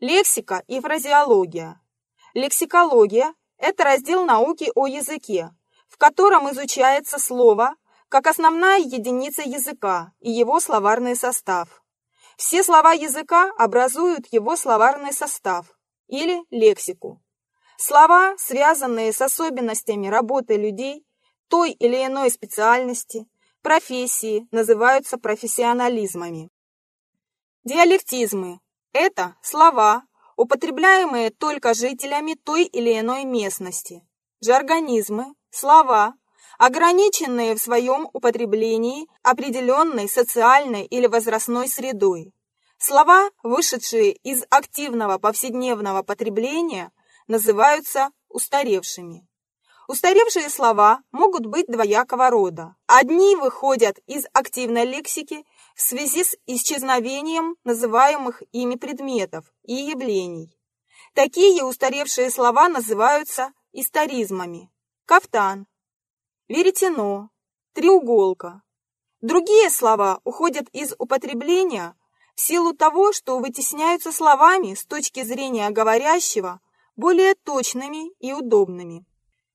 Лексика и фразеология. Лексикология – это раздел науки о языке, в котором изучается слово как основная единица языка и его словарный состав. Все слова языка образуют его словарный состав или лексику. Слова, связанные с особенностями работы людей той или иной специальности, профессии, называются профессионализмами. Диалектизмы – это слова, употребляемые только жителями той или иной местности. Жаргонизмы – слова, ограниченные в своем употреблении определенной социальной или возрастной средой. Слова, вышедшие из активного повседневного потребления, называются устаревшими. Устаревшие слова могут быть двоякого рода. Одни выходят из активной лексики в связи с исчезновением называемых ими предметов и явлений. Такие устаревшие слова называются историзмами. Кафтан, веретено, треуголка. Другие слова уходят из употребления в силу того, что вытесняются словами с точки зрения говорящего более точными и удобными.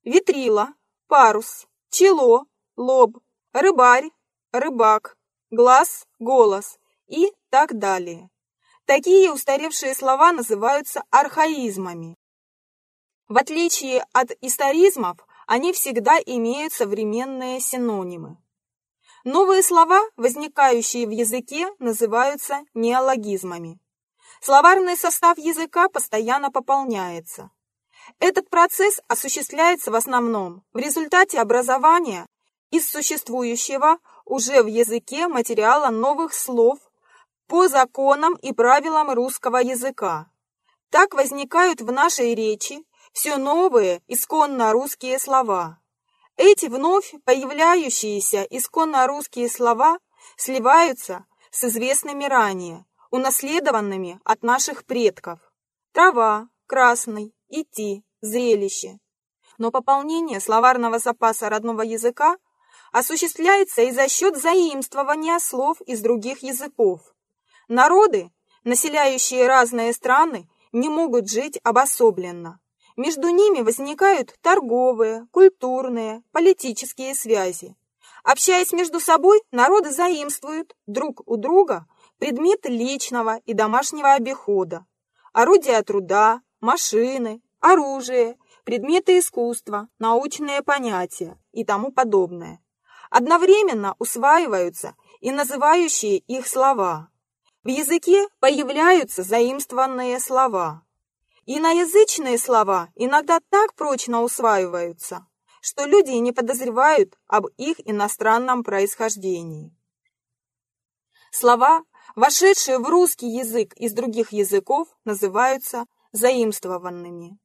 Витрила, парус, чело, лоб, рыбарь, рыбак, глаз, голос и так далее. Такие устаревшие слова называются архаизмами. В отличие от историзмов, они всегда имеют современные синонимы. Новые слова, возникающие в языке, называются неологизмами. Словарный состав языка постоянно пополняется. Этот процесс осуществляется в основном в результате образования из существующего уже в языке материала новых слов по законам и правилам русского языка. Так возникают в нашей речи все новые исконно русские слова. Эти вновь появляющиеся исконно русские слова сливаются с известными ранее, унаследованными от наших предков. Трава, красный, идти, зрелище. Но пополнение словарного запаса родного языка осуществляется и за счет заимствования слов из других языков. Народы, населяющие разные страны, не могут жить обособленно. Между ними возникают торговые, культурные, политические связи. Общаясь между собой, народы заимствуют друг у друга предметы личного и домашнего обихода, орудия труда, машины, оружие, предметы искусства, научные понятия и тому подобное. Одновременно усваиваются и называющие их слова. В языке появляются заимствованные слова. Иноязычные слова иногда так прочно усваиваются, что люди не подозревают об их иностранном происхождении. Слова, вошедшие в русский язык из других языков, называются заимствованными.